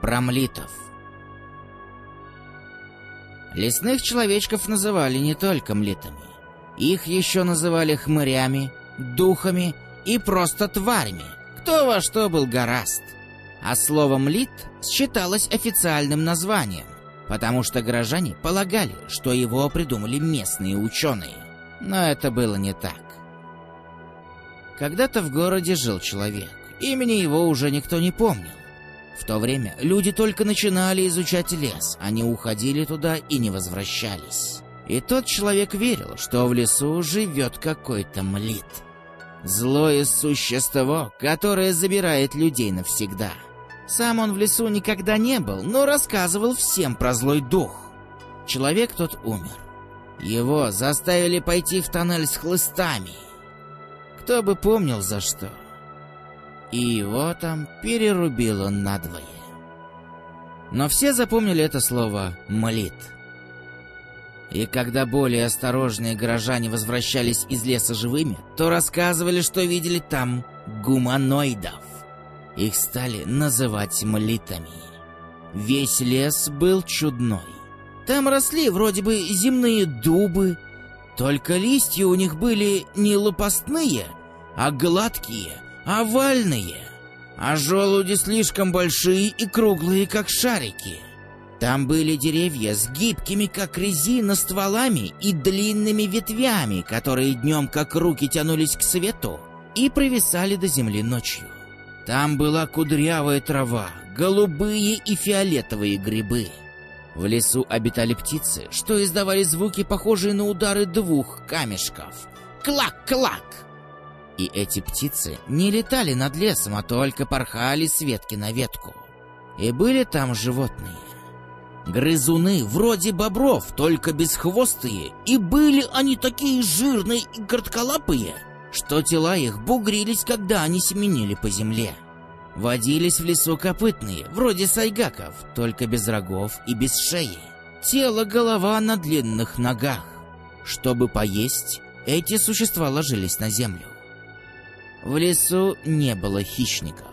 про млитов. Лесных человечков называли не только млитами. Их еще называли хмырями, духами и просто тварями. Кто во что был гораст. А слово «млит» считалось официальным названием, потому что горожане полагали, что его придумали местные ученые. Но это было не так. Когда-то в городе жил человек. Имени его уже никто не помнил. В то время люди только начинали изучать лес, они уходили туда и не возвращались. И тот человек верил, что в лесу живет какой-то млит. Злое существо, которое забирает людей навсегда. Сам он в лесу никогда не был, но рассказывал всем про злой дух. Человек тот умер. Его заставили пойти в тоннель с хлыстами. Кто бы помнил за что и его там перерубило надвое. Но все запомнили это слово «молит». И когда более осторожные горожане возвращались из леса живыми, то рассказывали, что видели там гуманоидов. Их стали называть молитами. Весь лес был чудной. Там росли вроде бы земные дубы, только листья у них были не лопастные, а гладкие, овальные, а желуди слишком большие и круглые, как шарики. Там были деревья с гибкими, как резина, стволами и длинными ветвями, которые днем, как руки, тянулись к свету и провисали до земли ночью. Там была кудрявая трава, голубые и фиолетовые грибы. В лесу обитали птицы, что издавали звуки, похожие на удары двух камешков. Клак-клак! И эти птицы не летали над лесом, а только порхали с ветки на ветку. И были там животные. Грызуны вроде бобров, только бесхвостые, и были они такие жирные и коротколапые, что тела их бугрились, когда они семенили по земле. Водились в лесу копытные, вроде сайгаков, только без рогов и без шеи. Тело, голова на длинных ногах. Чтобы поесть, эти существа ложились на землю. В лесу не было хищников.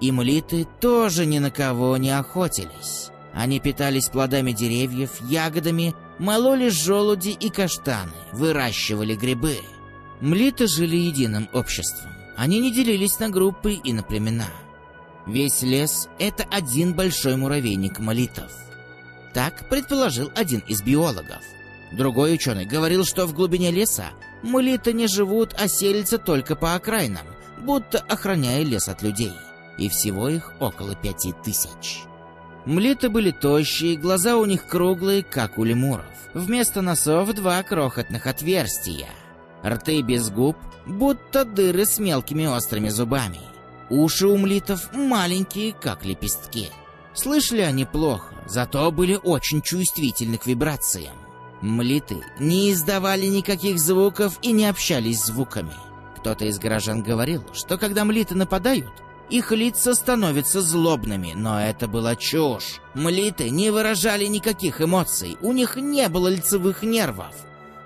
И млиты тоже ни на кого не охотились. Они питались плодами деревьев, ягодами, мололи желуди и каштаны, выращивали грибы. Млиты жили единым обществом. Они не делились на группы и на племена. Весь лес — это один большой муравейник молитов. Так предположил один из биологов. Другой ученый говорил, что в глубине леса Мулиты не живут, а селятся только по окраинам, будто охраняя лес от людей. И всего их около пяти тысяч. Млиты были тощие, глаза у них круглые, как у лемуров. Вместо носов два крохотных отверстия. Рты без губ, будто дыры с мелкими острыми зубами. Уши у млитов маленькие, как лепестки. Слышали они плохо, зато были очень чувствительны к вибрациям. Млиты не издавали никаких звуков и не общались звуками. Кто-то из горожан говорил, что когда млиты нападают, их лица становятся злобными, но это была чушь. Млиты не выражали никаких эмоций, у них не было лицевых нервов.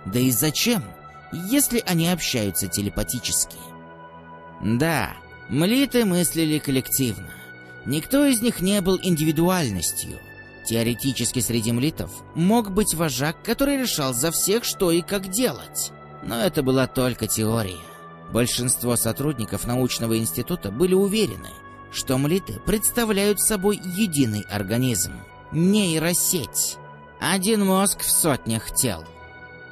Да и зачем, если они общаются телепатически? Да, млиты мыслили коллективно. Никто из них не был индивидуальностью – Теоретически среди млитов мог быть вожак, который решал за всех, что и как делать. Но это была только теория. Большинство сотрудников научного института были уверены, что млиты представляют собой единый организм, нейросеть. Один мозг в сотнях тел.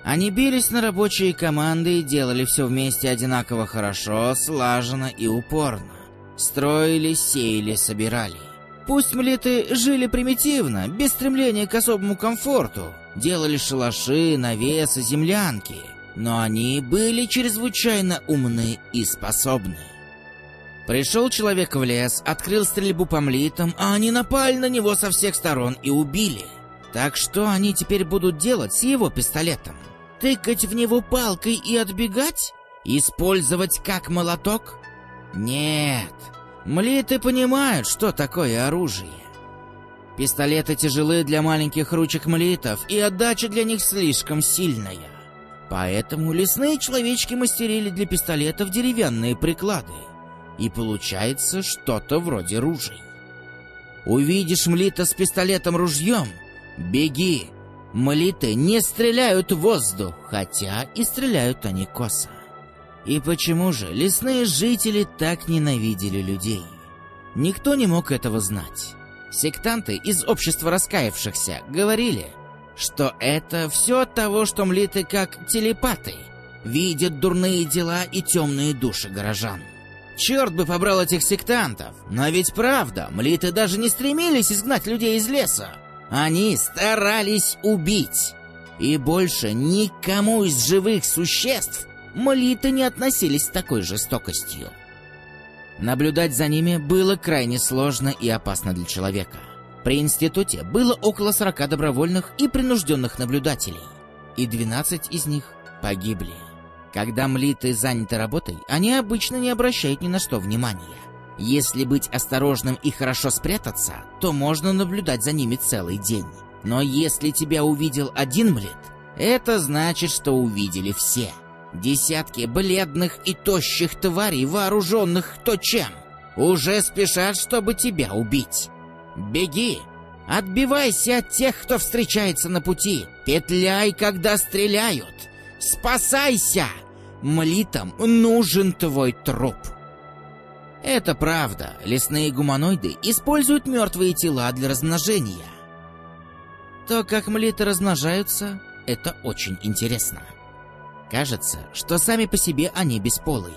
Они бились на рабочие команды и делали все вместе одинаково хорошо, слаженно и упорно. Строили, сеяли, собирали. Пусть млиты жили примитивно, без стремления к особому комфорту, делали шалаши, навесы, землянки, но они были чрезвычайно умны и способны. Пришел человек в лес, открыл стрельбу по млитам, а они напали на него со всех сторон и убили. Так что они теперь будут делать с его пистолетом? Тыкать в него палкой и отбегать? Использовать как молоток? Нет, Млиты понимают, что такое оружие. Пистолеты тяжелы для маленьких ручек млитов, и отдача для них слишком сильная. Поэтому лесные человечки мастерили для пистолетов деревянные приклады. И получается что-то вроде ружей. Увидишь Млита с пистолетом-ружьем — беги. Млиты не стреляют в воздух, хотя и стреляют они косо. И почему же лесные жители так ненавидели людей? Никто не мог этого знать. Сектанты из общества раскаявшихся говорили, что это все от того, что млиты как телепаты, видят дурные дела и темные души горожан. Черт бы побрал этих сектантов, но ведь правда, млиты даже не стремились изгнать людей из леса. Они старались убить. И больше никому из живых существ молиты не относились с такой жестокостью. Наблюдать за ними было крайне сложно и опасно для человека. При институте было около 40 добровольных и принужденных наблюдателей, и 12 из них погибли. Когда млиты заняты работой, они обычно не обращают ни на что внимания. Если быть осторожным и хорошо спрятаться, то можно наблюдать за ними целый день. Но если тебя увидел один млит, это значит, что увидели все. Десятки бледных и тощих тварей, вооруженных кто чем, уже спешат, чтобы тебя убить. Беги! Отбивайся от тех, кто встречается на пути. Петляй, когда стреляют. Спасайся! Млитам нужен твой труп. Это правда. Лесные гуманоиды используют мертвые тела для размножения. То, как млиты размножаются, это очень интересно. Кажется, что сами по себе они бесполые.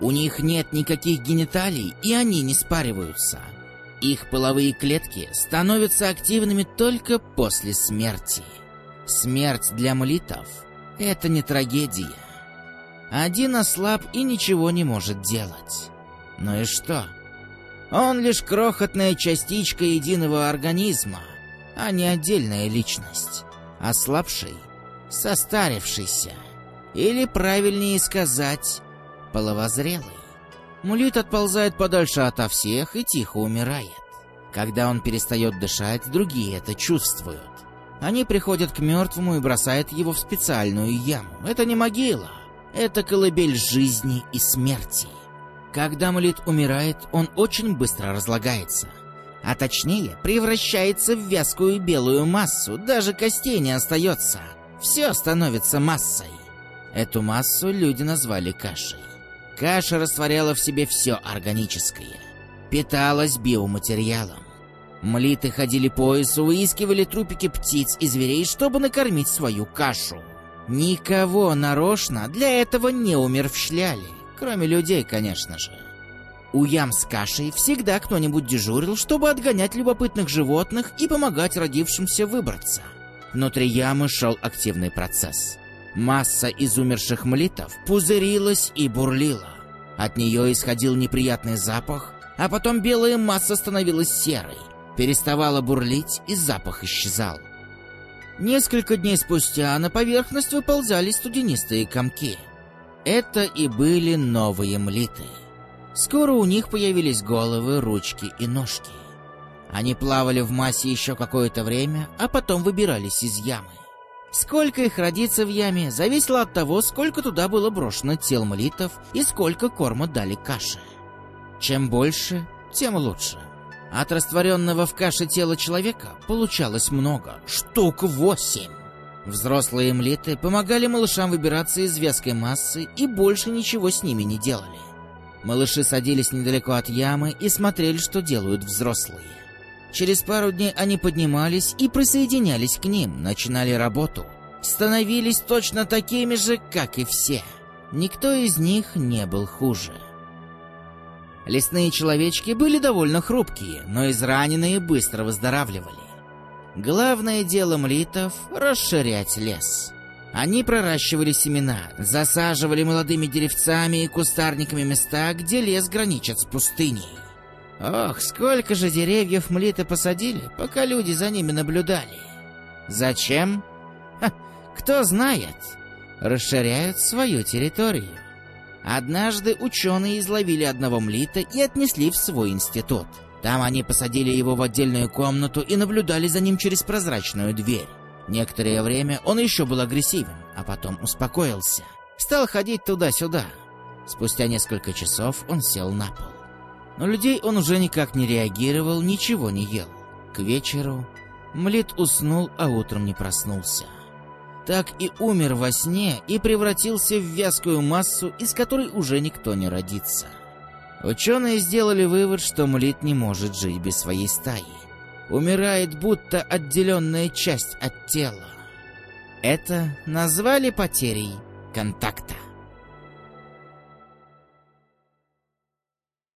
У них нет никаких гениталий, и они не спариваются. Их половые клетки становятся активными только после смерти. Смерть для млитов — это не трагедия. Один ослаб и ничего не может делать. Ну и что? Он лишь крохотная частичка единого организма, а не отдельная личность. Ослабший, состарившийся — или, правильнее сказать, половозрелый. Мулит отползает подальше ото всех и тихо умирает. Когда он перестает дышать, другие это чувствуют. Они приходят к мертвому и бросают его в специальную яму. Это не могила, это колыбель жизни и смерти. Когда Мулит умирает, он очень быстро разлагается. А точнее, превращается в вязкую белую массу, даже костей не остается. Все становится массой. Эту массу люди назвали кашей. Каша растворяла в себе все органическое, питалась биоматериалом. Млиты ходили по лесу, выискивали трупики птиц и зверей, чтобы накормить свою кашу. Никого нарочно для этого не умерщвляли, кроме людей, конечно же. У ям с кашей всегда кто-нибудь дежурил, чтобы отгонять любопытных животных и помогать родившимся выбраться. Внутри ямы шел активный процесс. Масса из умерших млитов пузырилась и бурлила. От нее исходил неприятный запах, а потом белая масса становилась серой, переставала бурлить и запах исчезал. Несколько дней спустя на поверхность выползали студенистые комки. Это и были новые млиты. Скоро у них появились головы, ручки и ножки. Они плавали в массе еще какое-то время, а потом выбирались из ямы. Сколько их родится в яме, зависело от того, сколько туда было брошено тел молитов и сколько корма дали каше. Чем больше, тем лучше. От растворенного в каше тела человека получалось много, штук восемь. Взрослые млиты помогали малышам выбираться из вязкой массы и больше ничего с ними не делали. Малыши садились недалеко от ямы и смотрели, что делают взрослые. Через пару дней они поднимались и присоединялись к ним, начинали работу. Становились точно такими же, как и все. Никто из них не был хуже. Лесные человечки были довольно хрупкие, но израненные быстро выздоравливали. Главное дело млитов — расширять лес. Они проращивали семена, засаживали молодыми деревцами и кустарниками места, где лес граничит с пустыней. Ох, сколько же деревьев млиты посадили, пока люди за ними наблюдали. Зачем? Ха, кто знает. Расширяют свою территорию. Однажды ученые изловили одного млита и отнесли в свой институт. Там они посадили его в отдельную комнату и наблюдали за ним через прозрачную дверь. Некоторое время он еще был агрессивен, а потом успокоился. Стал ходить туда-сюда. Спустя несколько часов он сел на пол. Но людей он уже никак не реагировал, ничего не ел. К вечеру Млит уснул, а утром не проснулся. Так и умер во сне и превратился в вязкую массу, из которой уже никто не родится. Ученые сделали вывод, что Млит не может жить без своей стаи. Умирает, будто отделенная часть от тела. Это назвали потерей контакта.